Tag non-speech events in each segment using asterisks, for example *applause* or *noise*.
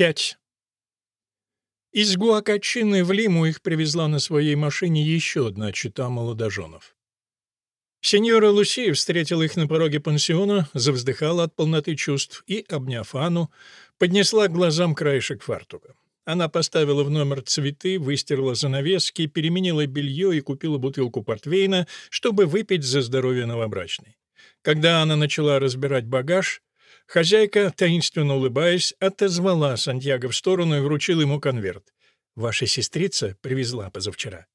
5. Из Гуакачины в Лиму их привезла на своей машине еще одна чита молодоженов. Сеньора Лусия встретила их на пороге пансиона, завздыхала от полноты чувств и, обняв Анну, поднесла к глазам краешек фартука. Она поставила в номер цветы, выстирала занавески, переменила белье и купила бутылку портвейна, чтобы выпить за здоровье новобрачной. Когда она начала разбирать багаж, Хозяйка, таинственно улыбаясь, отозвала Сантьяго в сторону и вручила ему конверт. «Ваша сестрица привезла позавчера».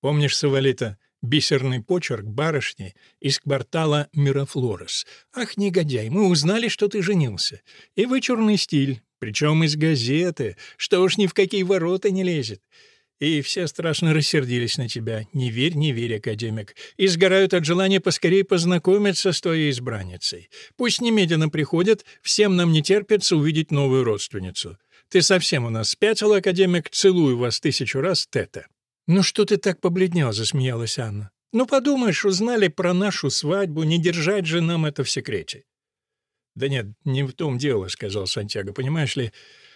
«Помнишь, Савалита, бисерный почерк барышни из квартала Мирафлорес? Ах, негодяй, мы узнали, что ты женился. И вычурный стиль, причем из газеты, что уж ни в какие ворота не лезет. И все страшно рассердились на тебя. Не верь, не верь, академик. И сгорают от желания поскорее познакомиться с твоей избранницей. Пусть немедленно приходят, всем нам не терпится увидеть новую родственницу. Ты совсем у нас спятил, академик, целую вас тысячу раз, Тета». «Ну что ты так побледнел?» — засмеялась Анна. «Ну подумаешь, узнали про нашу свадьбу, не держать же нам это в секрете». «Да нет, не в том дело», — сказал Сантьяго, «понимаешь ли?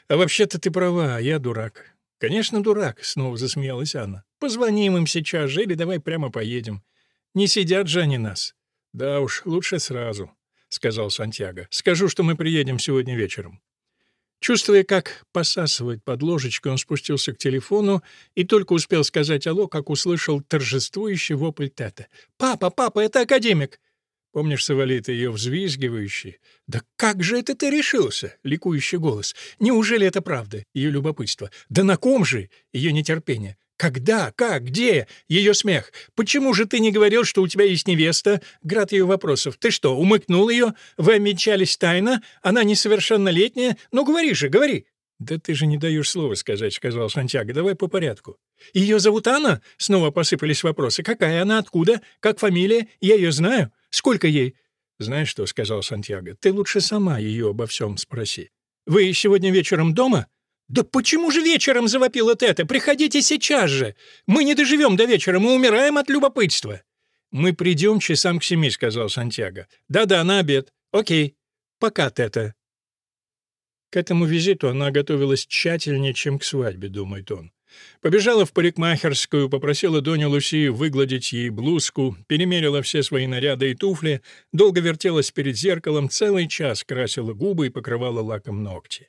А вообще-то ты права, я дурак. «Конечно, дурак», — снова засмеялась Анна. «Позвоним им сейчас же или давай прямо поедем. Не сидят же они нас». «Да уж, лучше сразу», — сказал Сантьяго. «Скажу, что мы приедем сегодня вечером». Чувствуя, как посасывает под ложечкой, он спустился к телефону и только успел сказать «Алло», как услышал торжествующий вопль Тета. «Папа, папа, это академик!» Помнишь, Савалита, ее взвизгивающий? «Да как же это ты решился?» — ликующий голос. «Неужели это правда?» — ее любопытство. «Да на ком же?» — ее нетерпение. «Когда? Как? Где?» — ее смех. «Почему же ты не говорил, что у тебя есть невеста?» — град ее вопросов. «Ты что, умыкнул ее? Вы обмечались тайно? Она несовершеннолетняя? Ну, говори же, говори!» «Да ты же не даешь слова сказать», — сказал Сантьяго. «Давай по порядку». «Ее зовут Анна?» — снова посыпались вопросы. «Какая она? Откуда? Как фамилия? Я ее знаю. Сколько ей?» «Знаешь что?» — сказал Сантьяго. «Ты лучше сама ее обо всем спроси». «Вы сегодня вечером дома?» «Да почему же вечером?» — завопила Тета. «Приходите сейчас же! Мы не доживем до вечера, мы умираем от любопытства!» «Мы придем часам к семи», — сказал Сантьяго. «Да-да, на обед. Окей. Пока, Тета». К этому визиту она готовилась тщательнее, чем к свадьбе, думает он. Побежала в парикмахерскую, попросила Доню Лусию выгладить ей блузку, перемерила все свои наряды и туфли, долго вертелась перед зеркалом, целый час красила губы и покрывала лаком ногти.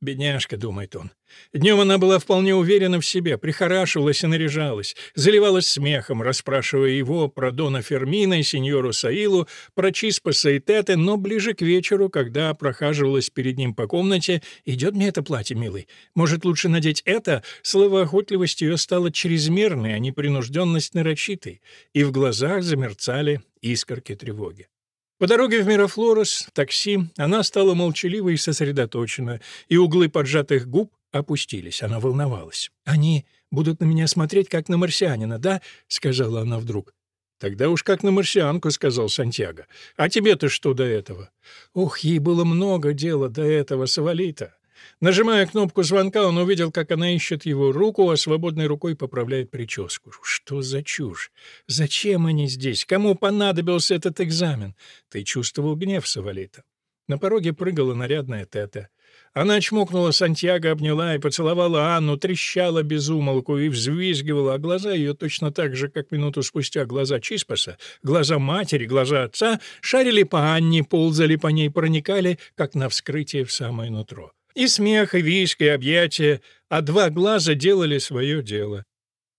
Бедняжка, думает он. Днем она была вполне уверена в себе, прихорашивалась и наряжалась, заливалась смехом, расспрашивая его про Дона Фермина и сеньору Саилу, про Чиспаса и Тете, но ближе к вечеру, когда прохаживалась перед ним по комнате, «Идет мне это платье, милый? Может, лучше надеть это?» Словоохотливость ее стала чрезмерной, а непринужденность нарочитой, и в глазах замерцали искорки тревоги. По дороге в Мирафлорес, такси, она стала молчалива и сосредоточена, и углы поджатых губ опустились. Она волновалась. «Они будут на меня смотреть, как на марсианина, да?» — сказала она вдруг. «Тогда уж как на марсианку», — сказал Сантьяго. «А тебе-то что до этого?» «Ох, ей было много дела до этого, Савалита. Нажимая кнопку звонка, он увидел, как она ищет его руку, а свободной рукой поправляет прическу. Что за чушь? Зачем они здесь? Кому понадобился этот экзамен? Ты чувствовал гнев, Савалита. На пороге прыгала нарядная Тета. Она чмокнула Сантьяго, обняла и поцеловала Анну, трещала без умолку и взвизгивала, а глаза ее точно так же, как минуту спустя глаза Чиспаса, глаза матери, глаза отца, шарили по Анне, ползали по ней, проникали, как на вскрытие в самое нутро. И смех, и виск, и объятия, а два глаза делали свое дело.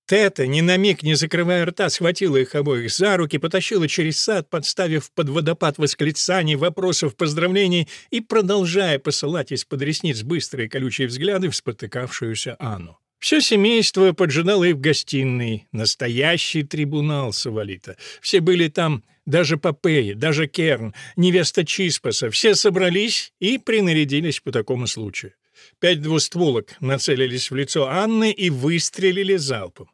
Тета, ни на миг не закрывая рта, схватила их обоих за руки, потащила через сад, подставив под водопад восклицаний, вопросов, поздравлений и продолжая посылать из-под ресниц быстрые колючие взгляды в спотыкавшуюся Анну. Все семейство поджидало и в гостиной. Настоящий трибунал Савалита. Все были там, даже Попеи, даже Керн, невеста Чиспаса. Все собрались и принарядились по такому случаю. Пять двустволок нацелились в лицо Анны и выстрелили залпом.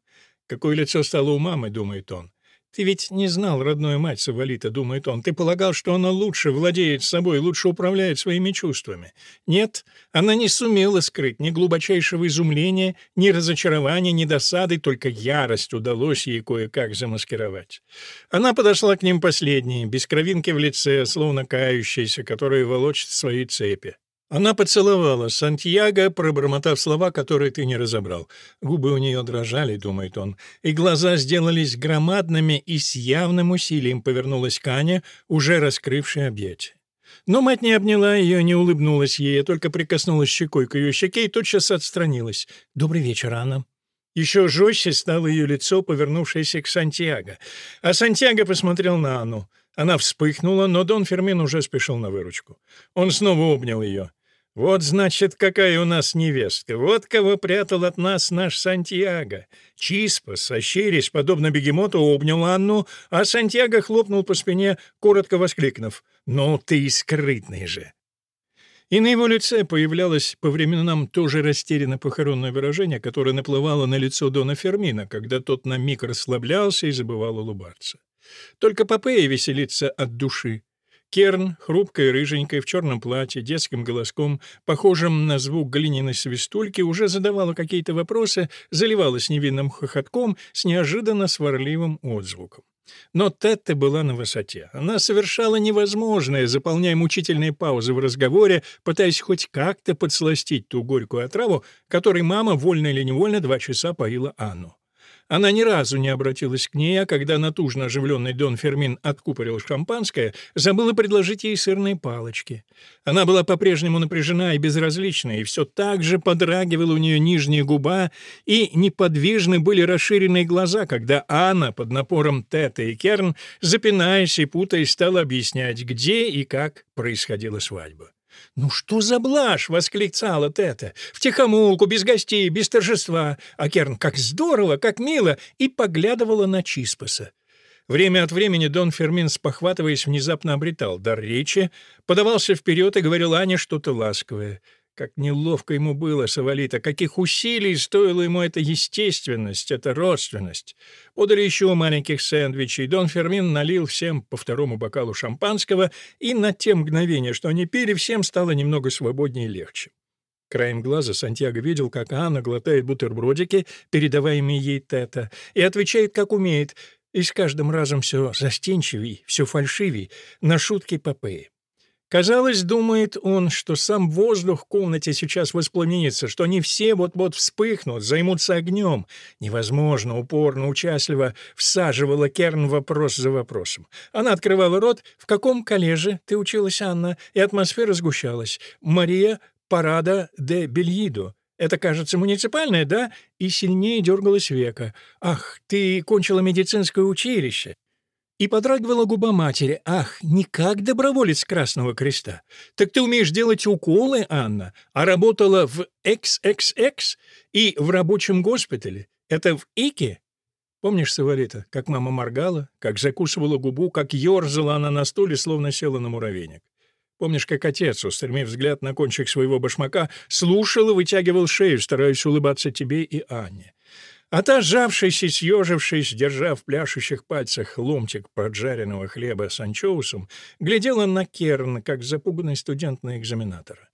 Какое лицо стало у мамы, думает он. Ты ведь не знал родную мать Савалита, думает он. Ты полагал, что она лучше владеет собой, лучше управляет своими чувствами. Нет, она не сумела скрыть ни глубочайшего изумления, ни разочарования, ни досады, только ярость удалось ей кое-как замаскировать. Она подошла к ним последней, без кровинки в лице, словно кающаяся, которая волочит свои цепи. Она поцеловала Сантьяго, пробормотав слова, которые ты не разобрал. Губы у нее дрожали, думает он, и глаза сделались громадными и с явным усилием повернулась к Ане, уже раскрывшей объятия. Но мать не обняла ее, не улыбнулась ей, а только прикоснулась щекой к ее щеке и тотчас отстранилась. «Добрый вечер, Анна». Еще жестче стало ее лицо, повернувшееся к Сантьяго. А Сантьяго посмотрел на Анну. Она вспыхнула, но Дон Фермин уже спешил на выручку. Он снова обнял ее. «Вот, значит, какая у нас невестка! Вот кого прятал от нас наш Сантьяго!» Чиспа, сощерясь, подобно бегемоту, обнял Анну, а Сантьяго хлопнул по спине, коротко воскликнув. «Ну ты скрытный же!» И на его лице появлялось по временам тоже растерянно похоронное выражение, которое наплывало на лицо Дона Фермина, когда тот на миг расслаблялся и забывал улыбаться. Только Попея веселится от души. Керн, хрупкая рыженькая, в черном платье, детским голоском, похожим на звук глиняной свистульки, уже задавала какие-то вопросы, заливалась невинным хохотком с неожиданно сварливым отзвуком. Но Тетта была на высоте. Она совершала невозможное, заполняя мучительные паузы в разговоре, пытаясь хоть как-то подсластить ту горькую отраву, которой мама, вольно или невольно, два часа поила Анну. Она ни разу не обратилась к ней, а когда натужно оживленный Дон Фермин откупорил шампанское, забыла предложить ей сырные палочки. Она была по-прежнему напряжена и безразлична, и все так же подрагивала у нее нижняя губа, и неподвижны были расширенные глаза, когда Анна под напором Тета и Керн, запинаясь и путаясь, стала объяснять, где и как происходила свадьба. «Ну что за блажь!» — восклицала Тета. «Втихомолку, без гостей, без торжества. А Керн, как здорово, как мило!» и поглядывала на Чиспаса. Время от времени Дон Фермин, спохватываясь, внезапно обретал дар речи, подавался вперед и говорил Ане что-то ласковое. Как неловко ему было, Савалита, каких усилий стоила ему эта естественность, эта родственность. Подали еще маленьких сэндвичей. Дон Фермин налил всем по второму бокалу шампанского, и на те мгновения, что они пили, всем стало немного свободнее и легче. Краем глаза Сантьяго видел, как Анна глотает бутербродики, передаваемые ей Тета, и отвечает, как умеет, и с каждым разом все застенчивей, все фальшивей, на шутки Попеи. Казалось, думает он, что сам воздух в комнате сейчас воспламенится, что они все вот-вот вспыхнут, займутся огнем. Невозможно, упорно, участливо всаживала Керн вопрос за вопросом. Она открывала рот. «В каком коллеже ты училась, Анна?» И атмосфера сгущалась. «Мария Парада де Бельидо». Это, кажется, муниципальное, да? И сильнее дергалось века. Ах, ты кончила медицинское училище. И подрагивала губа матери. «Ах, не как доброволец Красного Креста. Так ты умеешь делать уколы, Анна, а работала в XXX и в рабочем госпитале. Это в ИКе?» Помнишь, Савалита, как мама моргала, как закусывала губу, как ерзала она на стуле, словно села на муравейник? Помнишь, как отец, устремив взгляд на кончик своего башмака, слушал и вытягивал шею, стараясь улыбаться тебе и Анне? А та, сжавшись и съежившись, держа в пляшущих пальцах ломтик поджаренного хлеба с анчоусом, глядела на Керн, как запуганный студент на экзаменатора.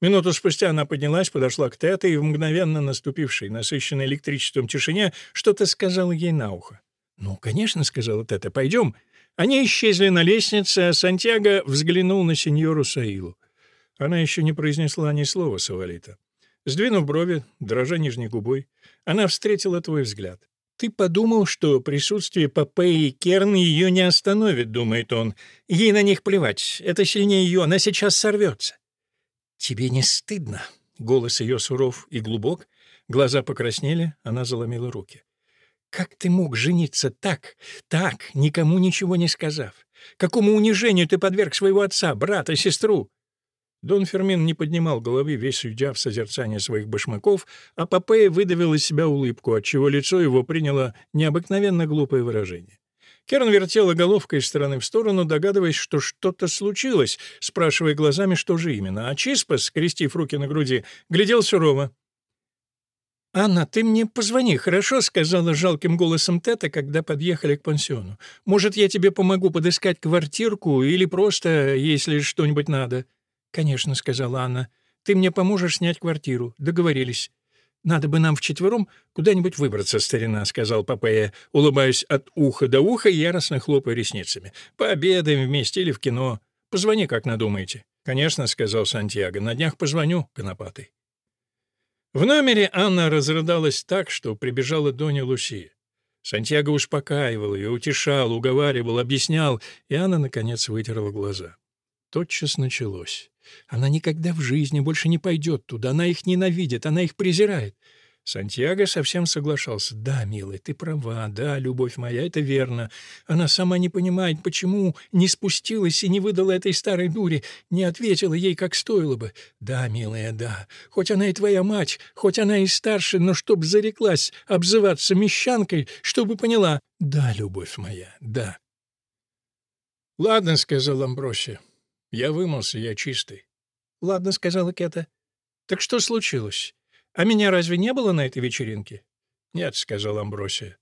Минуту спустя она поднялась, подошла к Тете и в мгновенно наступившей, насыщенной электричеством тишине, что-то сказала ей на ухо. «Ну, конечно», — сказала Тета, — «пойдем». Они исчезли на лестнице, а Сантьяго взглянул на сеньору Саилу. Она еще не произнесла ни слова, Савалита. Сдвинув брови, дрожа нижней губой, она встретила твой взгляд. «Ты подумал, что присутствие Попеи и Керн ее не остановит», — думает он. «Ей на них плевать. Это сильнее ее. Она сейчас сорвется». «Тебе не стыдно?» Голос ее суров и глубок. Глаза покраснели, она заломила руки. «Как ты мог жениться так, так, никому ничего не сказав? Какому унижению ты подверг своего отца, брата, сестру?» Дон Фермин не поднимал головы, весь уйдя в созерцание своих башмаков, а Попея выдавил из себя улыбку, отчего лицо его приняло необыкновенно глупое выражение. Керн вертела головкой из стороны в сторону, догадываясь, что что-то случилось, спрашивая глазами, что же именно. А Чиспас, скрестив руки на груди, глядел сурово. «Анна, ты мне позвони, хорошо?» — сказала жалким голосом Тета, когда подъехали к пансиону. «Может, я тебе помогу подыскать квартирку или просто, если что-нибудь надо?» «Конечно», — сказала Анна. «Ты мне поможешь снять квартиру. Договорились». «Надо бы нам вчетвером куда-нибудь выбраться, старина», — сказал Папея, улыбаясь от уха до уха и яростно хлопая ресницами. «Пообедаем вместе или в кино. Позвони, как надумаете». «Конечно», — сказал Сантьяго, — «на днях позвоню, конопатый». В номере Анна разрыдалась так, что прибежала Доня Лусия. Сантьяго успокаивал ее, утешал, уговаривал, объяснял, и Анна, наконец, вытерла глаза. Тотчас началось. Она никогда в жизни больше не пойдет туда, она их ненавидит, она их презирает. Сантьяго совсем соглашался. «Да, милая, ты права, да, любовь моя, это верно. Она сама не понимает, почему не спустилась и не выдала этой старой дуре, не ответила ей, как стоило бы. Да, милая, да. Хоть она и твоя мать, хоть она и старше, но чтоб зареклась обзываться мещанкой, чтобы поняла. Да, любовь моя, да». «Ладно», — сказал Амбросия. «Я вымылся, я чистый». «Ладно», — сказала Кета. «Так что случилось?» «А меня разве не было на этой вечеринке?» «Нет», — сказал Амбросия.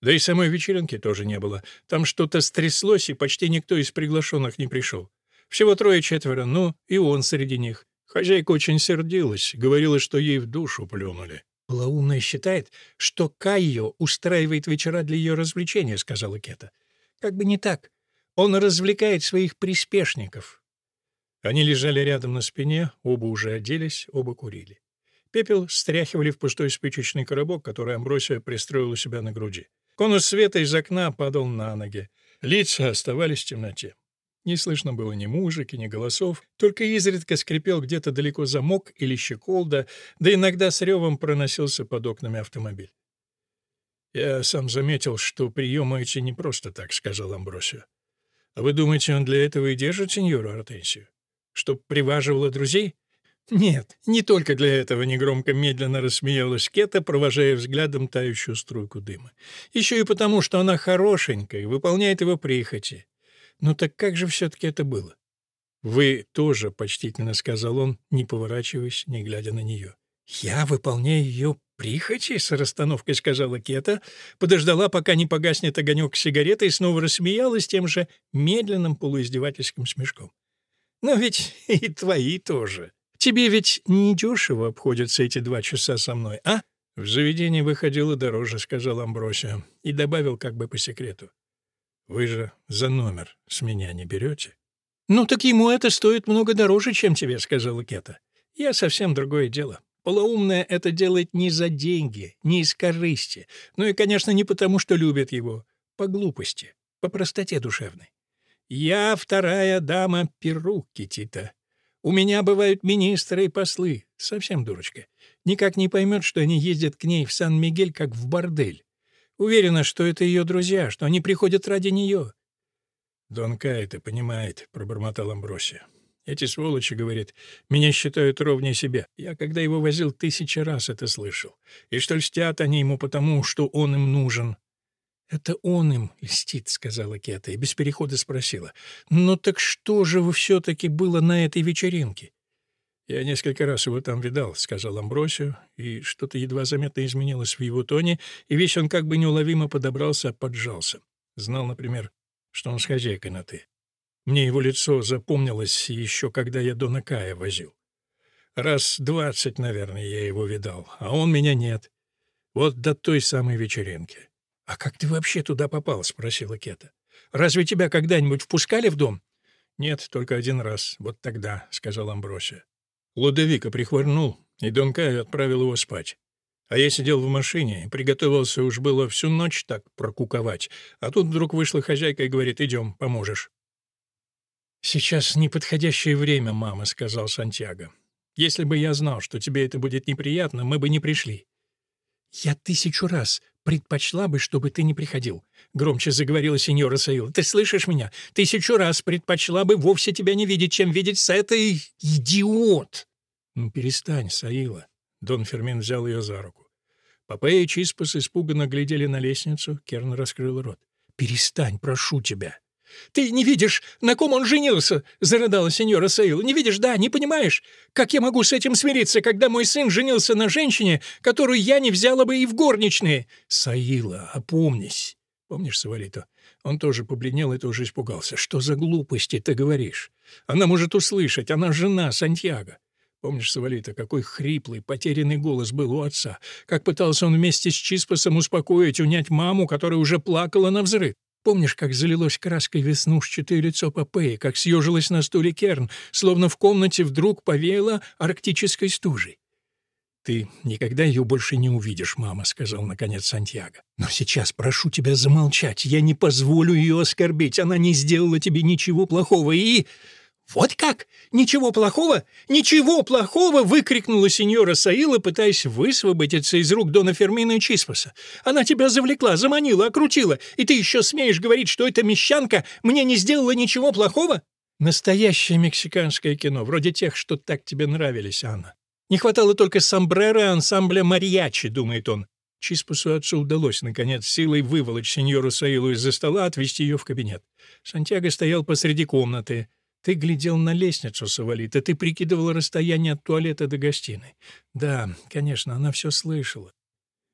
«Да и самой вечеринки тоже не было. Там что-то стряслось, и почти никто из приглашенных не пришел. Всего трое-четверо, ну, и он среди них. Хозяйка очень сердилась, говорила, что ей в душу плюнули». «Полоумная считает, что Кайо устраивает вечера для ее развлечения», — сказала Кета. «Как бы не так. Он развлекает своих приспешников». Они лежали рядом на спине, оба уже оделись, оба курили. Пепел стряхивали в пустой спичечный коробок, который Амбросия пристроил у себя на груди. Конус света из окна падал на ноги. Лица оставались в темноте. Не слышно было ни музыки, ни голосов, только изредка скрипел где-то далеко замок или щеколда, да иногда с ревом проносился под окнами автомобиль. «Я сам заметил, что приемы эти не просто так», — сказал Амбросио. «А вы думаете, он для этого и держит сеньору Артенсию? Чтоб приваживала друзей?» «Нет, не только для этого», — негромко медленно рассмеялась Кета, провожая взглядом тающую струйку дыма. «Еще и потому, что она хорошенькая выполняет его прихоти. Ну так как же все-таки это было?» «Вы тоже», — почтительно сказал он, не поворачиваясь, не глядя на нее. «Я выполняю ее прихоти?» — с расстановкой сказала Кета, подождала, пока не погаснет огонек сигареты, и снова рассмеялась тем же медленным полуиздевательским смешком. «Но ведь *laughs* и твои тоже». Тебе ведь недешево обходятся эти два часа со мной, а?» «В заведении выходило дороже», — сказал Амбросио, и добавил как бы по секрету. «Вы же за номер с меня не берете?» «Ну так ему это стоит много дороже, чем тебе», — сказала Кета. «Я совсем другое дело. Полоумная это делает не за деньги, не из корысти, ну и, конечно, не потому, что любит его, по глупости, по простоте душевной. Я вторая дама Перу, Китита. У меня бывают министры и послы. Совсем дурочка. Никак не поймет, что они ездят к ней в Сан-Мигель, как в бордель. Уверена, что это ее друзья, что они приходят ради нее. «Дон Кай это понимает», — пробормотал Амбросия. «Эти сволочи, — говорит, — меня считают ровнее себя. Я, когда его возил, тысячи раз это слышал. И что льстят они ему потому, что он им нужен. «Это он им льстит», — сказала Кета, и без перехода спросила. «Ну так что же вы все-таки было на этой вечеринке?» «Я несколько раз его там видал», — сказал Амбросио, и что-то едва заметно изменилось в его тоне, и весь он как бы неуловимо подобрался, поджался. Знал, например, что он с хозяйкой на «ты». Мне его лицо запомнилось еще, когда я Дона Кая возил. Раз двадцать, наверное, я его видал, а он меня нет. Вот до той самой вечеринки. «А как ты вообще туда попал?» — спросила Кета. «Разве тебя когда-нибудь впускали в дом?» «Нет, только один раз. Вот тогда», — сказал Амбросия. Лудовика прихворнул, и Дон Кай отправил его спать. А я сидел в машине и приготовился уж было всю ночь так прокуковать. А тут вдруг вышла хозяйка и говорит, идем, поможешь. «Сейчас неподходящее время, мама», — сказал Сантьяго. «Если бы я знал, что тебе это будет неприятно, мы бы не пришли». «Я тысячу раз предпочла бы, чтобы ты не приходил», — громче заговорила сеньора Саила. «Ты слышишь меня? Тысячу раз предпочла бы вовсе тебя не видеть, чем видеть с этой... идиот!» «Ну, перестань, Саила». Дон Фермин взял ее за руку. Папа и Чиспас испуганно глядели на лестницу. Керн раскрыл рот. «Перестань, прошу тебя». «Ты не видишь, на ком он женился?» — зарыдала сеньора Саил. «Не видишь, да, не понимаешь? Как я могу с этим смириться, когда мой сын женился на женщине, которую я не взяла бы и в горничные?» «Саила, опомнись!» «Помнишь Савалито? Он тоже побледнел и тоже испугался. Что за глупости ты говоришь? Она может услышать, она жена Сантьяго». Помнишь, Савалита, какой хриплый, потерянный голос был у отца? Как пытался он вместе с Чиспасом успокоить, унять маму, которая уже плакала на взрыв? Помнишь, как залилось краской веснушчатое лицо Попеи, как съежилось на стуле Керн, словно в комнате вдруг повеяло арктической стужей? «Ты никогда ее больше не увидишь, мама», — сказал наконец Сантьяго. «Но сейчас прошу тебя замолчать. Я не позволю ее оскорбить. Она не сделала тебе ничего плохого и...» «Вот как? Ничего плохого? Ничего плохого!» — выкрикнула сеньора Саила, пытаясь высвободиться из рук Дона Фермина и Чиспаса. «Она тебя завлекла, заманила, окрутила, и ты еще смеешь говорить, что эта мещанка мне не сделала ничего плохого?» «Настоящее мексиканское кино, вроде тех, что так тебе нравились, Анна. Не хватало только сомбрера ансамбля «Марьячи», — думает он. Чиспасу отцу удалось, наконец, силой выволочь сеньору Саилу из-за стола, отвести ее в кабинет. Сантьяго стоял посреди комнаты. Ты глядел на лестницу, Савалита, ты прикидывал расстояние от туалета до гостиной. Да, конечно, она все слышала.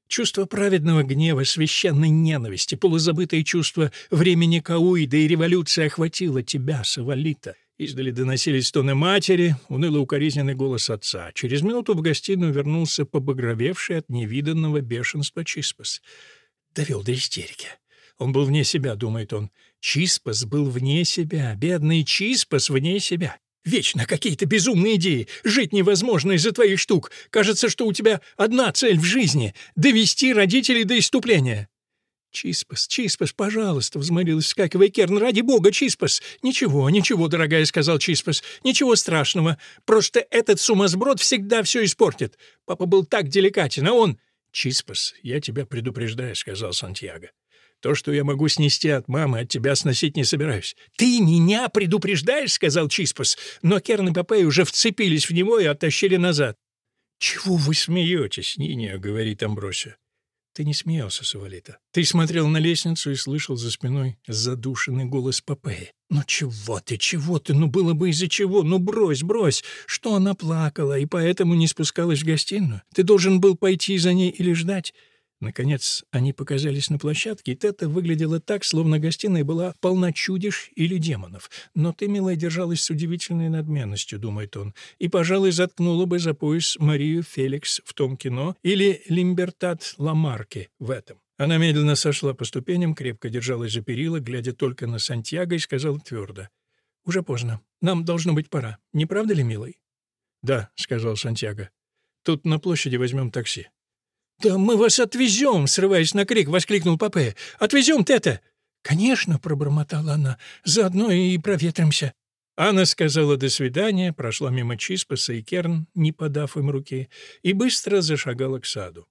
Чувство праведного гнева, священной ненависти, полузабытое чувство времени Кауида и революции охватило тебя, Савалита. Издали доносились тоны матери, уныло-укоризненный голос отца. Через минуту в гостиную вернулся побагровевший от невиданного бешенства Чиспас. Довел до истерики. Он был вне себя, думает он. Чиспас был вне себя, бедный Чиспас вне себя. Вечно какие-то безумные идеи. Жить невозможно из-за твоих штук. Кажется, что у тебя одна цель в жизни — довести родителей до иступления. «Чиспас, Чиспас, пожалуйста!» — взмолилась скакивая Керн. «Ради бога, Чиспас!» «Ничего, ничего, дорогая», — сказал Чиспас. «Ничего страшного. Просто этот сумасброд всегда все испортит. Папа был так деликатен, а он...» «Чиспас, я тебя предупреждаю», — сказал Сантьяго. То, что я могу снести от мамы, от тебя сносить не собираюсь. «Ты меня предупреждаешь?» — сказал Чиспас. Но Керн и Попей уже вцепились в него и оттащили назад. «Чего вы смеетесь, Ниня?» — говорит Амбросия. Ты не смеялся, Савалита. Ты смотрел на лестницу и слышал за спиной задушенный голос Попеи. «Ну чего ты, чего ты? Ну было бы из-за чего? Ну брось, брось! Что она плакала и поэтому не спускалась в гостиную? Ты должен был пойти за ней или ждать? Наконец, они показались на площадке, и Тета выглядела так, словно гостиная была полна чудищ или демонов. Но ты, милая, держалась с удивительной надменностью, думает он, и, пожалуй, заткнула бы за пояс Марию Феликс в том кино или Лимбертат Ламарки в этом. Она медленно сошла по ступеням, крепко держалась за перила, глядя только на Сантьяго, и сказала твердо. «Уже поздно. Нам должно быть пора. Не правда ли, милый?» «Да», — сказал Сантьяго. «Тут на площади возьмем такси». «Да мы вас отвезем!» — срываясь на крик, воскликнул Папе. «Отвезем Тета!» «Конечно!» — пробормотала она. «Заодно и проветримся». Анна сказала «до свидания», прошла мимо Чиспаса и Керн, не подав им руки, и быстро зашагала к саду.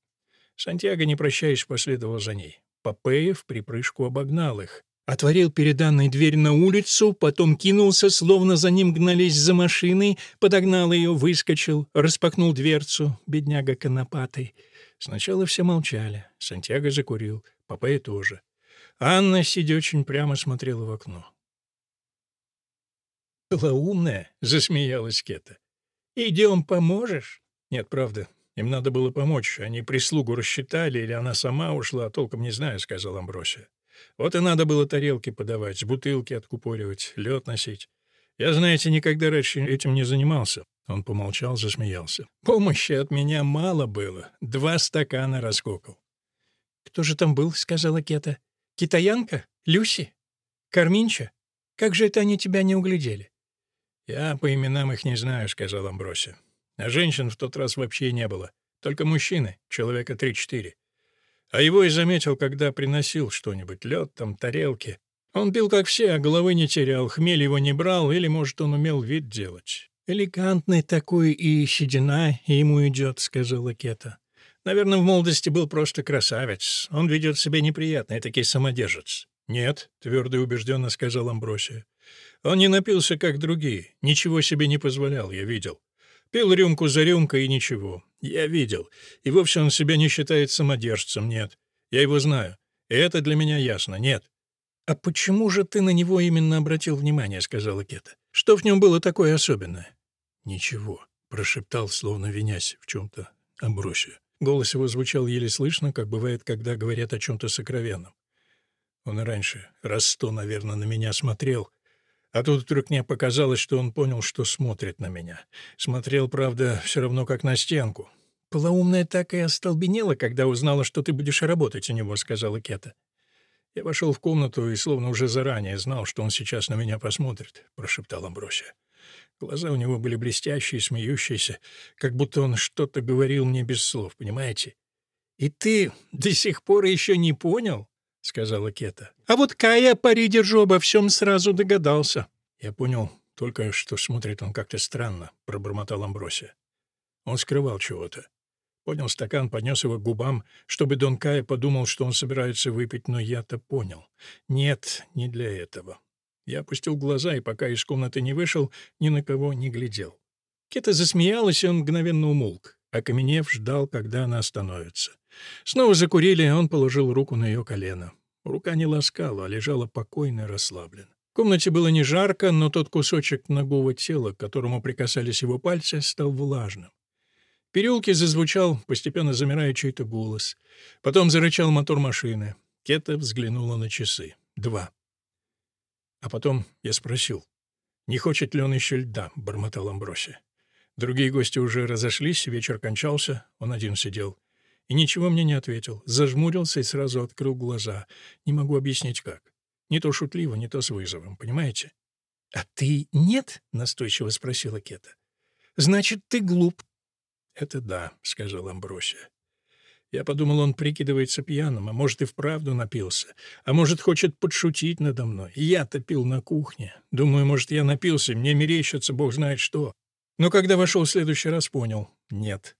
Сантьяго, не прощаясь, последовал за ней. Попея в припрыжку обогнал их. Отворил перед Анной дверь на улицу, потом кинулся, словно за ним гнались за машиной, подогнал ее, выскочил, распахнул дверцу, бедняга конопатый. Сначала все молчали. Сантьяго закурил, Папая тоже. Анна, сидя очень прямо, смотрела в окно. «Была умная», — засмеялась Кета. «Идем, поможешь?» «Нет, правда, им надо было помочь. Они прислугу рассчитали, или она сама ушла, толком не знаю», — сказал Амбросия. «Вот и надо было тарелки подавать, бутылки откупоривать, лед носить. Я, знаете, никогда раньше этим не занимался. Он помолчал, засмеялся. «Помощи от меня мало было. Два стакана раскокал». «Кто же там был?» — сказала Кета. «Китаянка? Люси? Карминча? Как же это они тебя не углядели?» «Я по именам их не знаю», — сказал Амброси. «А женщин в тот раз вообще не было. Только мужчины, человека три-четыре. А его и заметил, когда приносил что-нибудь, лед там, тарелки. Он пил, как все, а головы не терял, хмель его не брал, или, может, он умел вид делать. «Элегантный такой и щедина ему идет», — сказала Кета. «Наверное, в молодости был просто красавец. Он ведет себя неприятно, таки самодержец». «Нет», — твердо и убежденно сказал Амбросия. «Он не напился, как другие. Ничего себе не позволял, я видел. Пил рюмку за рюмкой и ничего. Я видел. И вовсе он себя не считает самодержцем, нет. Я его знаю. И это для меня ясно, нет». «А почему же ты на него именно обратил внимание?» — сказала Кета. «Что в нем было такое особенное?» «Ничего», — прошептал, словно винясь в чем-то Амбросию. Голос его звучал еле слышно, как бывает, когда говорят о чем-то сокровенном. Он и раньше раз сто, наверное, на меня смотрел, а тут вдруг мне показалось, что он понял, что смотрит на меня. Смотрел, правда, все равно как на стенку. «Полоумная так и остолбенела, когда узнала, что ты будешь работать у него», — сказала Кета. Я вошел в комнату и словно уже заранее знал, что он сейчас на меня посмотрит, — прошептал Амбросия. Глаза у него были блестящие, смеющиеся, как будто он что-то говорил мне без слов, понимаете? «И ты до сих пор еще не понял?» — сказала Кета. «А вот Кая Паридержу обо всем сразу догадался». Я понял только, что смотрит он как-то странно, — пробормотал Амбросия. Он скрывал чего-то. Поднял стакан, поднес его к губам, чтобы Дон Кая подумал, что он собирается выпить, но я-то понял. Нет, не для этого. Я опустил глаза и, пока из комнаты не вышел, ни на кого не глядел. Кета засмеялась, и он мгновенно умолк. Окаменев, ждал, когда она остановится. Снова закурили, он положил руку на ее колено. Рука не ласкала, а лежала покойно и расслабленно. В комнате было не жарко, но тот кусочек ногого тела, к которому прикасались его пальцы, стал влажным переулке зазвучал, постепенно замирая чей-то голос. Потом зарычал мотор машины. Кета взглянула на часы. Два. А потом я спросил, не хочет ли он еще льда, — бормотал Амброси. Другие гости уже разошлись, вечер кончался, он один сидел. И ничего мне не ответил. Зажмурился и сразу открыл глаза. Не могу объяснить, как. Не то шутливо, не то с вызовом, понимаете? — А ты нет? — настойчиво спросила Кета. — Значит, ты глуп, «Это да», — сказал Амбросия. Я подумал, он прикидывается пьяным, а может и вправду напился, а может хочет подшутить надо мной. Я-то пил на кухне. Думаю, может, я напился, мне мерещится, бог знает что. Но когда вошел в следующий раз, понял — нет.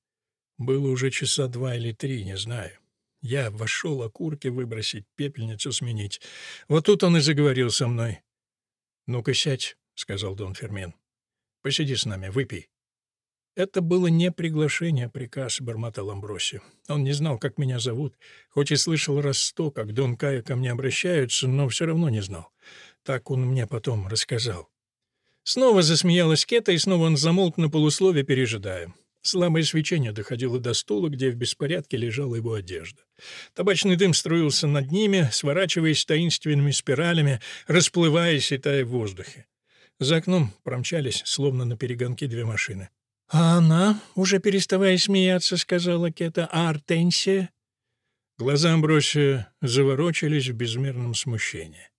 Было уже часа два или три, не знаю. Я вошел окурки выбросить, пепельницу сменить. Вот тут он и заговорил со мной. «Ну-ка сядь», — сказал Дон Фермен. «Посиди с нами, выпей». «Это было не приглашение, а приказ», — бормотал Амброси. Он не знал, как меня зовут, хоть и слышал раз сто, как Дон Кая ко мне обращаются, но все равно не знал. Так он мне потом рассказал. Снова засмеялась Кета, и снова он замолк на полуслове, пережидая. Слабое свечение доходило до стула, где в беспорядке лежала его одежда. Табачный дым струился над ними, сворачиваясь таинственными спиралями, расплываясь и тая в воздухе. За окном промчались, словно на перегонки, две машины. «А она, уже переставая смеяться, сказала Кета, а Артенсия?» Глаза Амбросия заворочились в безмерном смущении.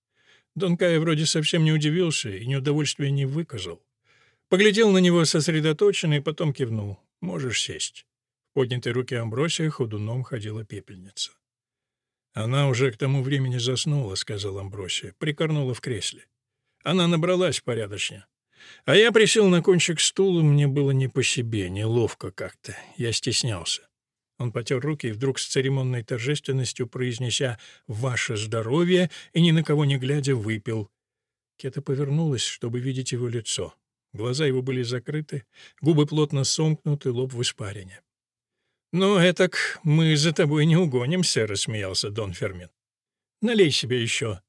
Дон Кай вроде совсем не удивился и неудовольствия не выказал. Поглядел на него сосредоточенно и потом кивнул. «Можешь сесть». В поднятой руке Амбросия ходуном ходила пепельница. «Она уже к тому времени заснула», — сказал Амбросия, прикорнула в кресле. «Она набралась порядочно. А я присел на кончик стула, мне было не по себе, неловко как-то. Я стеснялся. Он потер руки и вдруг с церемонной торжественностью, произнеся «Ваше здоровье!» и ни на кого не глядя выпил. Кета повернулась, чтобы видеть его лицо. Глаза его были закрыты, губы плотно сомкнуты, лоб в испарине. «Ну, этак мы за тобой не угонимся», — рассмеялся Дон Фермин. «Налей себе еще».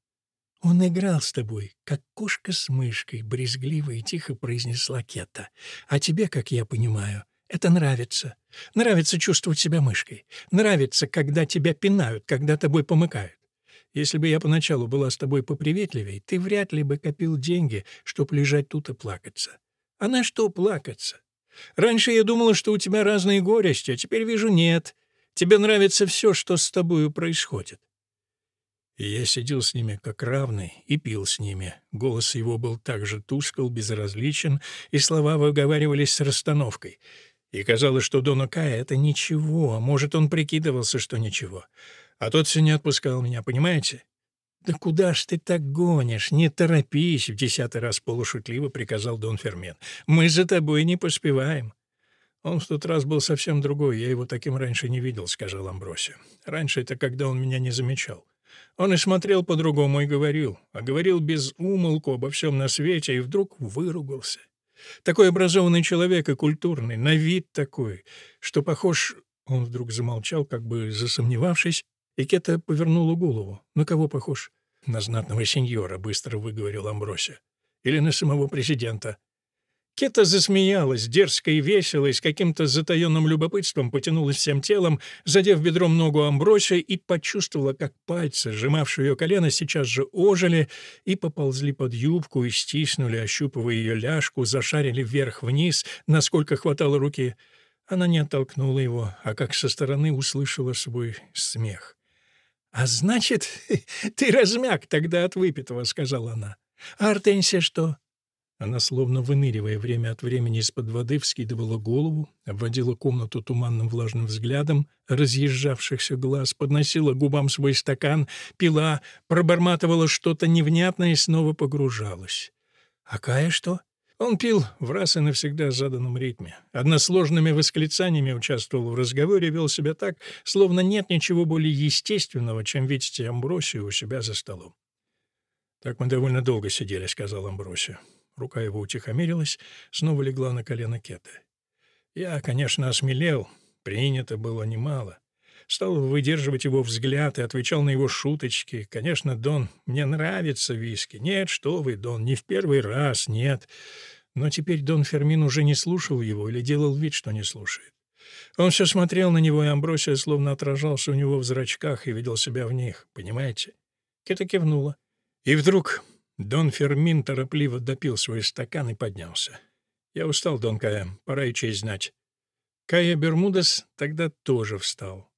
«Он играл с тобой, как кошка с мышкой», — брезгливо и тихо произнесла Кета. «А тебе, как я понимаю, это нравится. Нравится чувствовать себя мышкой. Нравится, когда тебя пинают, когда тобой помыкают. Если бы я поначалу была с тобой поприветливей, ты вряд ли бы копил деньги, чтоб лежать тут и плакаться. А на что плакаться? Раньше я думала, что у тебя разные горести, а теперь вижу — нет. Тебе нравится все, что с тобою происходит. И я сидел с ними как равный и пил с ними. Голос его был так же тускл, безразличен, и слова выговаривались с расстановкой. И казалось, что Дону Кая — это ничего, а может, он прикидывался, что ничего. А тот все не отпускал меня, понимаете? «Да куда ж ты так гонишь? Не торопись!» — в десятый раз полушутливо приказал Дон Фермен. «Мы за тобой не поспеваем». «Он в тот раз был совсем другой, я его таким раньше не видел», — сказал Амбросия. «Раньше это когда он меня не замечал. Он и смотрел по-другому и говорил, а говорил без умолку обо всем на свете, и вдруг выругался. Такой образованный человек и культурный, на вид такой, что похож... Он вдруг замолчал, как бы засомневавшись, и Кета повернула голову. «На кого похож?» «На знатного сеньора», — быстро выговорил Амброся. «Или на самого президента». Кета засмеялась, дерзко и весело, и с каким-то затаенным любопытством потянулась всем телом, задев бедром ногу Амбросия, и почувствовала, как пальцы, сжимавшие ее колено, сейчас же ожили и поползли под юбку и стиснули, ощупывая ее ляжку, зашарили вверх-вниз, насколько хватало руки. Она не оттолкнула его, а как со стороны услышала свой смех. «А значит, *laughs* ты размяк тогда от выпитого», — сказала она. «А Артенсия что?» Она, словно выныривая время от времени из-под воды, вскидывала голову, обводила комнату туманным влажным взглядом разъезжавшихся глаз, подносила губам свой стакан, пила, проборматывала что-то невнятное и снова погружалась. «А Кая что?» Он пил в раз и навсегда заданном ритме. Односложными восклицаниями участвовал в разговоре, вел себя так, словно нет ничего более естественного, чем видеть Амбросию у себя за столом. «Так мы довольно долго сидели», — сказал Амбросия. Рука его утихомирилась, снова легла на колено Кеты. Я, конечно, осмелел, принято было немало. Стал выдерживать его взгляд и отвечал на его шуточки. «Конечно, Дон, мне нравится виски. Нет, что вы, Дон, не в первый раз, нет». Но теперь Дон Фермин уже не слушал его или делал вид, что не слушает. Он все смотрел на него, и Амбросия словно отражался у него в зрачках и видел себя в них, понимаете? Кета кивнула. И вдруг Дон Фермин торопливо допил свой стакан и поднялся. «Я устал, Дон Кая, пора и честь знать». Кая Бермудес тогда тоже встал.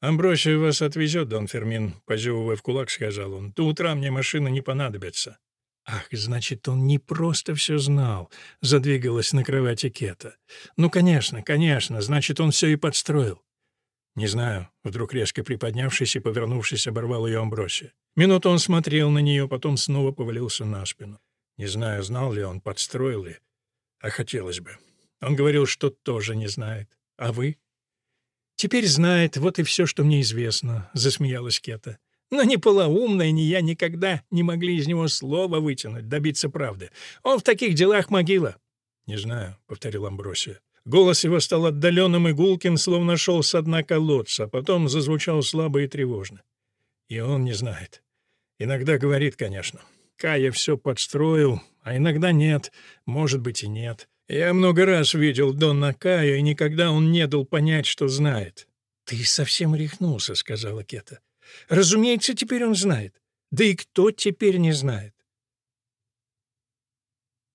«Амбросия вас отвезет, Дон Фермин», — позевывая в кулак, сказал он. «До утра мне машина не понадобится». Ах, значит, он не просто все знал, задвигалась на кровати Кета. Ну, конечно, конечно, значит, он все и подстроил. «Не знаю», — вдруг резко приподнявшись и повернувшись, оборвал ее Амбросия. Минуту он смотрел на нее, потом снова повалился на спину. Не знаю, знал ли он, подстроил ли. А хотелось бы. Он говорил, что тоже не знает. А вы? «Теперь знает, вот и все, что мне известно», — засмеялась Кета. «Но ни полоумная, ни я никогда не могли из него слова вытянуть, добиться правды. Он в таких делах могила». «Не знаю», — повторил Амбросия. Голос его стал отдаленным и гулким, словно шел с дна колодца, а потом зазвучал слабо и тревожно. И он не знает. Иногда говорит, конечно. Кая все подстроил, а иногда нет, может быть и нет. Я много раз видел Донна Кая, и никогда он не дал понять, что знает. «Ты совсем рехнулся», — сказала Кета. «Разумеется, теперь он знает. Да и кто теперь не знает?»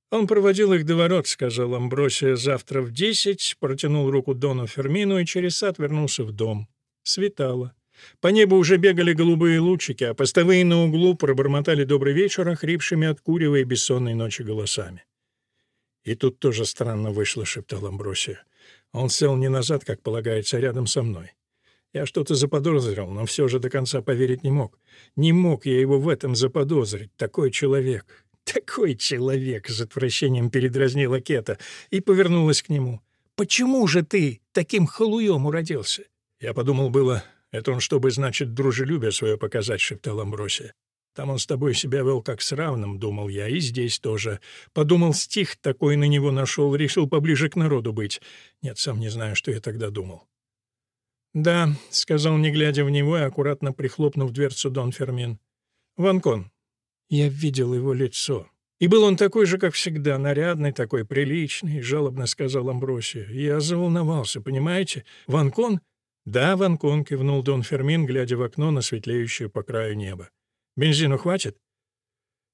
Он проводил их до ворот, сказал Амбросия, завтра в десять, протянул руку Дону Фермину и через сад вернулся в дом. Светало. По небу уже бегали голубые лучики, а постовые на углу пробормотали добрый вечер, охрипшими от курева и бессонной ночи голосами. «И тут тоже странно вышло», — шептал Амбросия. Он сел не назад, как полагается, а рядом со мной. Я что-то заподозрил, но все же до конца поверить не мог. Не мог я его в этом заподозрить. Такой человек. Такой человек, с отвращением передразнила Кета и повернулась к нему. «Почему же ты таким халуем уродился?» Я подумал было, «Это он, чтобы, значит, дружелюбие свое показать», — шептал Амбросия. «Там он с тобой себя вел как с равным», — думал я, — «и здесь тоже. Подумал, стих такой на него нашел, решил поближе к народу быть. Нет, сам не знаю, что я тогда думал». «Да», — сказал, не глядя в него и аккуратно прихлопнув дверцу Дон Фермин. «Ванкон». Я видел его лицо. И был он такой же, как всегда, нарядный, такой приличный, — жалобно сказал Амбросия. Я заволновался, понимаете? Ванкон «Да, Ванкон», — кивнул Дон Фермин, глядя в окно на светлеющее по краю неба. «Бензину хватит?»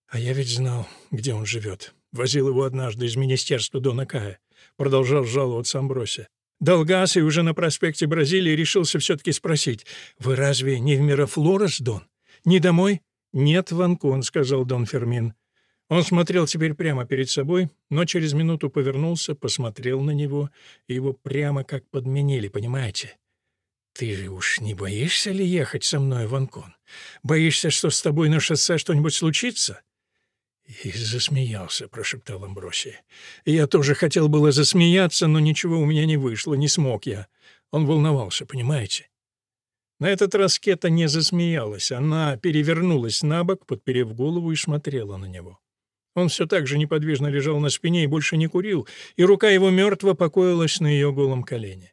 «А я ведь знал, где он живет. Возил его однажды из министерства Дона Кая». Продолжал жаловаться Амброся. Дал газ и уже на проспекте Бразилии решился все-таки спросить. «Вы разве не в Мирафлорес, Дон? Не домой?» «Нет, Ванкон», — сказал Дон Фермин. Он смотрел теперь прямо перед собой, но через минуту повернулся, посмотрел на него, и его прямо как подменили, понимаете? «Ты же уж не боишься ли ехать со мной в Анкон? Боишься, что с тобой на шоссе что-нибудь случится?» «И засмеялся», — прошептал Амбросия. «Я тоже хотел было засмеяться, но ничего у меня не вышло, не смог я. Он волновался, понимаете?» На этот раз Кета не засмеялась. Она перевернулась на бок, подперев голову, и смотрела на него. Он все так же неподвижно лежал на спине и больше не курил, и рука его мертво покоилась на ее голом колене.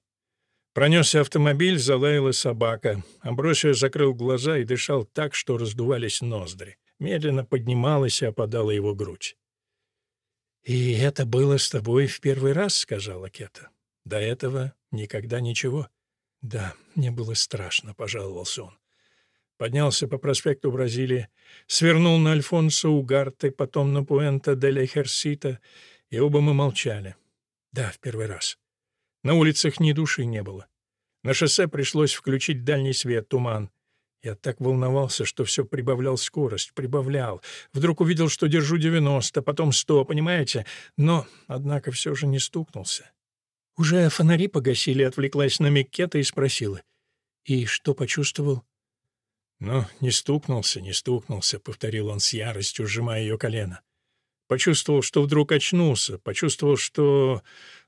Пронесся автомобиль, залаяла собака. Амбросия закрыл глаза и дышал так, что раздувались ноздри. Медленно поднималась и опадала его грудь. «И это было с тобой в первый раз», — сказала Кета. «До этого никогда ничего». «Да, мне было страшно», — пожаловался он. Поднялся по проспекту Бразилии, свернул на Альфонсо Угарте, потом на Пуэнто де ла Херсита, и оба мы молчали. «Да, в первый раз». На улицах ни души не было. На шоссе пришлось включить дальний свет, туман. Я так волновался, что все прибавлял скорость, прибавлял. Вдруг увидел, что держу 90, потом 100, понимаете? Но, однако, все же не стукнулся. Уже фонари погасили, отвлеклась на Миккета и спросила. «И что почувствовал?» «Ну, не стукнулся, не стукнулся», — повторил он с яростью, сжимая ее колено. Почувствовал, что вдруг очнулся, почувствовал, что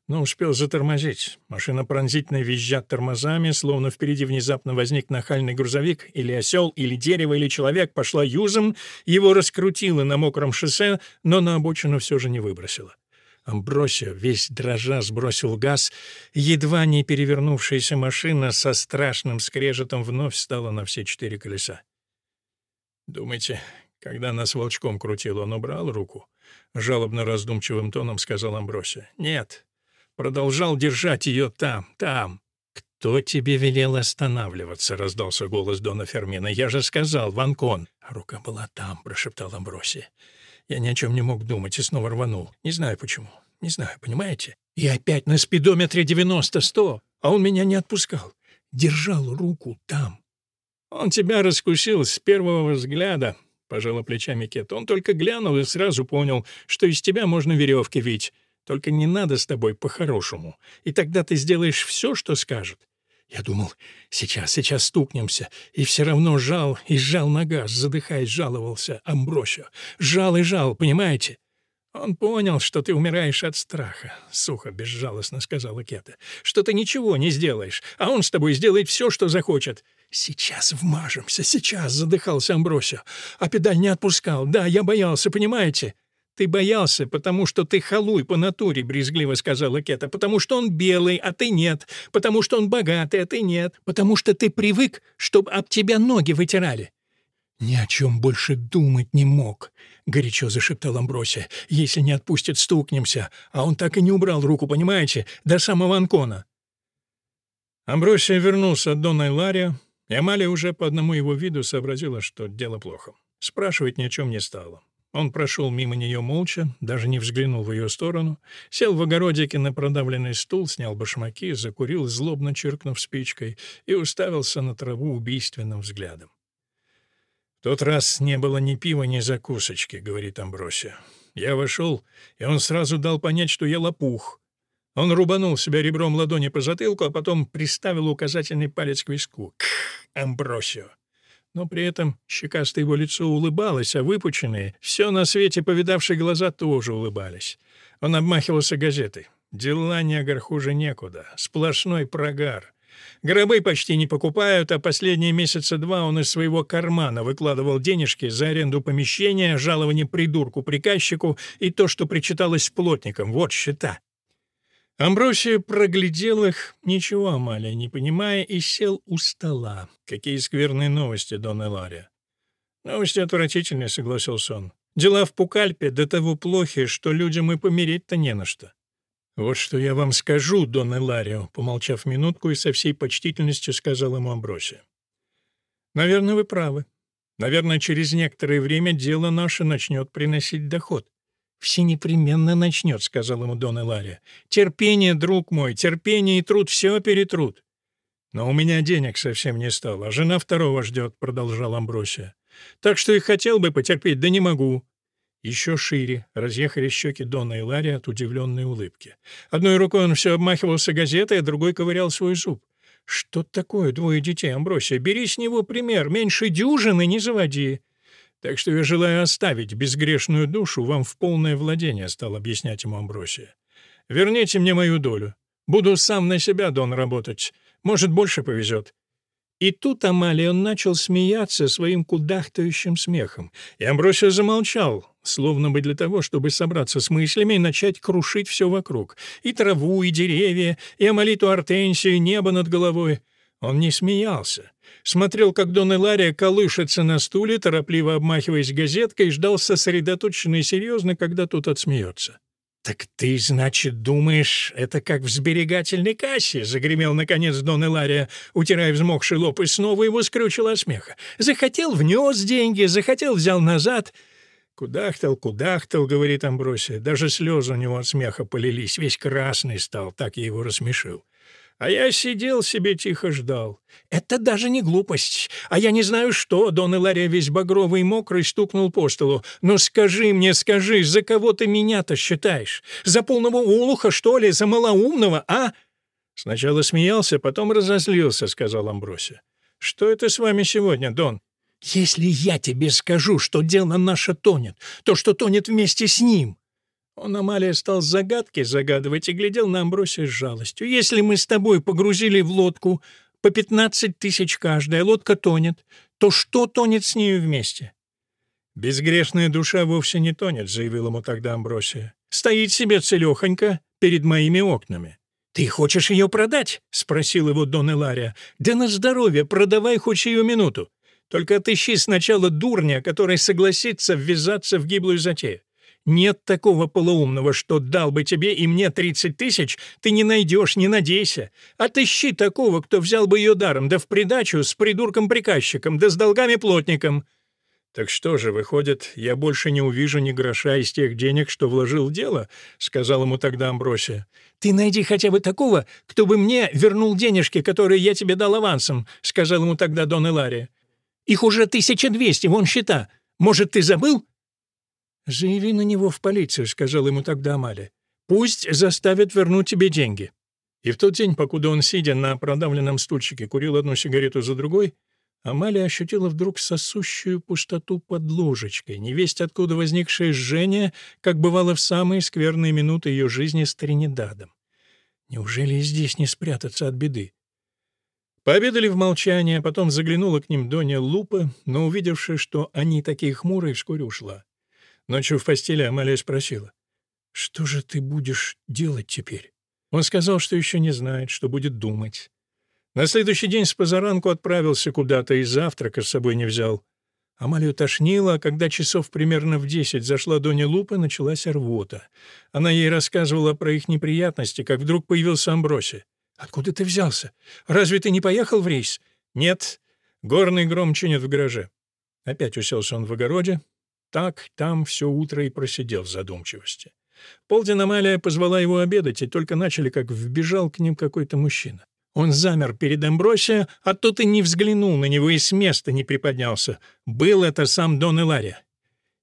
но успел затормозить. Машина пронзительно визжат тормозами, словно впереди внезапно возник нахальный грузовик, или осел, или дерево, или человек, пошла юзом, его раскрутило на мокром шоссе, но на обочину все же не выбросило. Амбросио, весь дрожа, сбросил газ, едва не перевернувшаяся машина со страшным скрежетом вновь стала на все четыре колеса. «Думаете, когда нас волчком крутил, он убрал руку?» — жалобно-раздумчивым тоном сказал Амбросио. «Нет, продолжал держать ее там, там. «Кто тебе велел останавливаться?» — раздался голос Дона Фермина. «Я же сказал, Ванкон». А рука была там, — прошептал Амброси. Я ни о чем не мог думать и снова рванул. Не знаю почему. Не знаю, понимаете? И опять на спидометре 90-100, а он меня не отпускал. Держал руку там. Он тебя раскусил с первого взгляда, — пожала плечами Кет. Он только глянул и сразу понял, что из тебя можно веревки вить. Только не надо с тобой по-хорошему, и тогда ты сделаешь все, что скажет. Я думал, сейчас, сейчас стукнемся, и все равно жал и жал на газ, задыхаясь, жаловался Амбросио. Жал и жал, понимаете? Он понял, что ты умираешь от страха, — сухо, безжалостно сказала Кета, — что ты ничего не сделаешь, а он с тобой сделает все, что захочет. «Сейчас вмажемся, сейчас!» — задыхался Амбросио. А педаль не отпускал. Да, я боялся, понимаете? «Ты боялся, потому что ты халуй по натуре», — брезгливо сказала Кета, «потому что он белый, а ты нет, потому что он богатый, а ты нет, потому что ты привык, чтобы об тебя ноги вытирали». «Ни о чем больше думать не мог», — горячо зашептал Амбросия. «Если не отпустит, стукнемся». А он так и не убрал руку, понимаете, до самого Анкона. Амбросия вернулся от Дона Лария, и Амалия уже по одному его виду сообразила, что дело плохо. Спрашивать ни о чем не стала. Он прошел мимо нее молча, даже не взглянул в ее сторону, сел в огородике на продавленный стул, снял башмаки, закурил, злобно чиркнув спичкой, и уставился на траву убийственным взглядом. «В тот раз не было ни пива, ни закусочки», — говорит Амбросия. «Я вошел, и он сразу дал понять, что я лопух». Он рубанул себя ребром ладони по затылку, а потом приставил указательный палец к виску. «Кх, Амбросио! Но при этом щекастое его лицо улыбалось, а выпученные, все на свете повидавшие глаза тоже улыбались. Он обмахивался газетой. Дела негр хуже некуда. Сплошной прогар. Гробы почти не покупают, а последние месяца два он из своего кармана выкладывал денежки за аренду помещения, жалование придурку-приказчику и то, что причиталось плотникам. Вот счета. Амбросия проглядел их, ничего Амалия не понимая, и сел у стола. Какие скверные новости, Дон Элария. Новости отвратительные, согласился он. Дела в Пукальпе до того плохи, что людям и помереть-то не на что. «Вот что я вам скажу, Дон Эларио», — помолчав минутку и со всей почтительностью сказал ему Амбросия. «Наверное, вы правы. Наверное, через некоторое время дело наше начнет приносить доход. «Все непременно начнет», — сказал ему Дон Илария. «Терпение, друг мой, терпение и труд все перетрут». «Но у меня денег совсем не стало, а жена второго ждет», — продолжал Амбросия. «Так что и хотел бы потерпеть, да не могу». Еще шире разъехали щеки Дона Илария от удивленной улыбки. Одной рукой он все обмахивался газетой, а другой ковырял свой зуб. «Что такое двое детей, Амбросия? Бери с него пример, меньше дюжины не заводи». Так что я желаю оставить безгрешную душу вам в полное владение, стал объяснять ему Амбросия. Верните мне мою долю. Буду сам на себя, Дон, работать. Может, больше повезет. И тут Амалион начал смеяться своим кудахтающим смехом, и Амбросия замолчал, словно бы для того, чтобы собраться с мыслями и начать крушить все вокруг. И траву, и деревья, и Амалиту Артенсию, и небо над головой. Он не смеялся. Смотрел, как Дон Илария колышется на стуле, торопливо обмахиваясь газеткой, и ждал сосредоточенно и серьезно, когда тут отсмеется. «Так ты, значит, думаешь, это как в сберегательной кассе?» — загремел, наконец, Дон Илария, утирая взмокший лоб, и снова его скрючило от смеха. «Захотел — внес деньги, захотел — взял назад». «Кудахтал, кудахтал», — говорит Амбросия. Даже слезы у него от смеха полились, весь красный стал, так я его рассмешил. А я сидел себе тихо ждал. Это даже не глупость. А я не знаю что. Дон Илария весь багровый и мокрый стукнул по столу. Но скажи мне, скажи, за кого ты меня-то считаешь? За полного улуха, что ли? За малоумного, а?» Сначала смеялся, потом разозлился, — сказал Амбросия. «Что это с вами сегодня, Дон?» «Если я тебе скажу, что дело наше тонет, то что тонет вместе с ним, он, Амалия, стал загадки загадывать и глядел на Амбросия с жалостью. «Если мы с тобой погрузили в лодку по пятнадцать тысяч каждая, лодка тонет, то что тонет с нею вместе?» «Безгрешная душа вовсе не тонет», — заявил ему тогда Амбросия. «Стоит себе целехонько перед моими окнами». «Ты хочешь ее продать?» — спросил его Дон Илария. «Да на здоровье, продавай хоть ее минуту. Только отыщи сначала дурня, который согласится ввязаться в гиблую затею. Нет такого полоумного, что дал бы тебе и мне тридцать тысяч, ты не найдешь, не надейся. Отыщи такого, кто взял бы ее даром, да в придачу с придурком-приказчиком, да с долгами-плотником». «Так что же, выходит, я больше не увижу ни гроша из тех денег, что вложил в дело?» — сказал ему тогда Амбросия. «Ты найди хотя бы такого, кто бы мне вернул денежки, которые я тебе дал авансом», — сказал ему тогда Дон Илария. «Их уже тысяча двести, вон счета. Может, ты забыл?» «Заяви на него в полицию», — сказал ему тогда Амали. «Пусть заставят вернуть тебе деньги». И в тот день, покуда он, сидя на продавленном стульчике, курил одну сигарету за другой, Амалия ощутила вдруг сосущую пустоту под ложечкой, невесть откуда возникшее жжение, как бывало в самые скверные минуты ее жизни с Тринидадом. Неужели и здесь не спрятаться от беды? Пообедали в молчании, а потом заглянула к ним Доня Лупа, но, увидевши, что они такие хмурые, вскоре ушла. Ночью в постели Амалия спросила, «Что же ты будешь делать теперь?» Он сказал, что еще не знает, что будет думать. На следующий день с позаранку отправился куда-то и завтрака с собой не взял. Амалию тошнило, а когда часов примерно в десять зашла Доня Лупа, началась рвота. Она ей рассказывала про их неприятности, как вдруг появился Амброси. «Откуда ты взялся? Разве ты не поехал в рейс?» «Нет. Горный гром чинит в гараже». Опять уселся он в огороде, так там все утро и просидел в задумчивости. Полдень Амалия позвала его обедать, и только начали, как вбежал к ним какой-то мужчина. Он замер перед Амбросио, а тот и не взглянул на него и с места не приподнялся. Был это сам Дон Илария.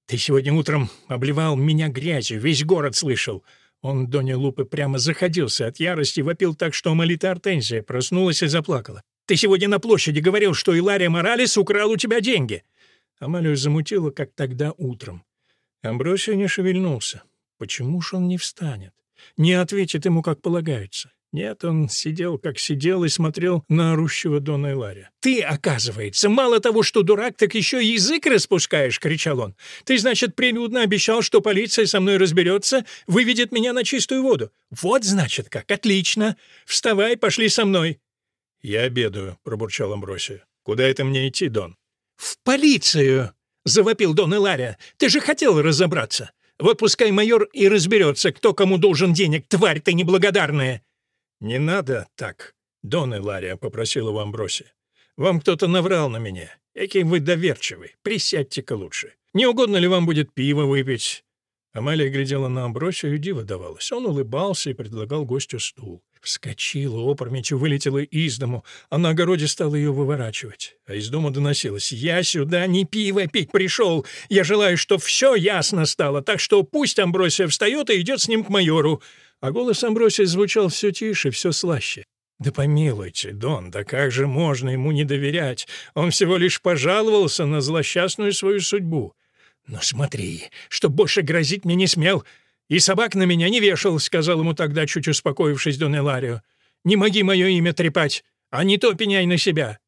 «Ты сегодня утром обливал меня грязью, весь город слышал». Он, Доня Лупы, прямо заходился от ярости, вопил так, что Малита Артензия проснулась и заплакала. «Ты сегодня на площади говорил, что Илария Моралес украл у тебя деньги. Амалию замутило, как тогда утром. Амбросия не шевельнулся. Почему ж он не встанет? Не ответит ему, как полагается. Нет, он сидел, как сидел, и смотрел на орущего Дона Илария. «Ты, оказывается, мало того, что дурак, так еще язык распускаешь!» — кричал он. «Ты, значит, прилюдно обещал, что полиция со мной разберется, выведет меня на чистую воду. Вот, значит, как! Отлично! Вставай, пошли со мной!» «Я обедаю», — пробурчал Амбросия. «Куда это мне идти, Дон?» «В полицию!» — завопил Дон Илария. «Ты же хотел разобраться. Вот пускай майор и разберется, кто кому должен денег, тварь ты неблагодарная!» «Не надо так, Дон Илария», — попросил его Амбросия. «Вам кто-то наврал на меня. Який вы доверчивый. Присядьте-ка лучше. Не угодно ли вам будет пиво выпить?» Амалия глядела на Амбросию, и диво давалось. Он улыбался и предлагал гостю стул. Вскочила, опрометью вылетела из дому, а на огороде стала ее выворачивать. А из дома доносилось «Я сюда не пиво пить пришел! Я желаю, что все ясно стало, так что пусть Амбросия встает и идет с ним к майору!» А голос Амбросия звучал все тише, все слаще. «Да помилуйте, Дон, да как же можно ему не доверять? Он всего лишь пожаловался на злосчастную свою судьбу. Но смотри, чтоб больше грозить мне не смел!» «И собак на меня не вешал», — сказал ему тогда, чуть успокоившись Дон Иларио. «Не моги мое имя трепать, а не то пеняй на себя».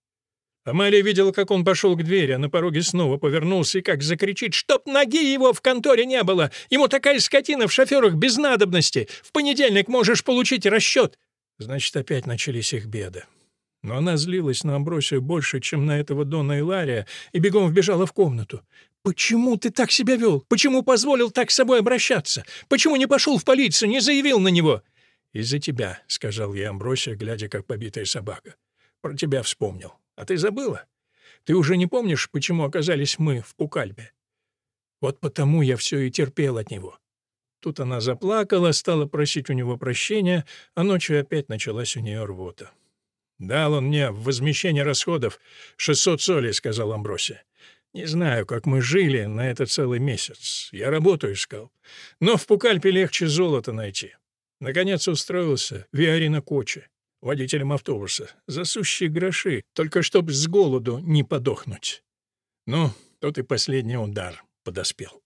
Амалия видела, как он пошел к двери, а на пороге снова повернулся и как закричит, «Чтоб ноги его в конторе не было! Ему такая скотина в шоферах без надобности! В понедельник можешь получить расчет!» Значит, опять начались их беды. Но она злилась на Амбросию больше, чем на этого Дона Илария, и бегом вбежала в комнату. «Почему ты так себя вел? Почему позволил так с собой обращаться? Почему не пошел в полицию, не заявил на него?» «Из-за тебя», — сказал я Амбросия, глядя, как побитая собака. «Про тебя вспомнил. А ты забыла? Ты уже не помнишь, почему оказались мы в Пукальбе? Вот потому я все и терпел от него. Тут она заплакала, стала просить у него прощения, а ночью опять началась у нее рвота. «Дал он мне в возмещение расходов 600 солей», — сказал Амбросия. «Не знаю, как мы жили на это целый месяц. Я работу искал. Но в Пукальпе легче золото найти. Наконец устроился Виарина Коче, водителем автобуса, за сущие гроши, только чтоб с голоду не подохнуть. Ну, тут и последний удар подоспел».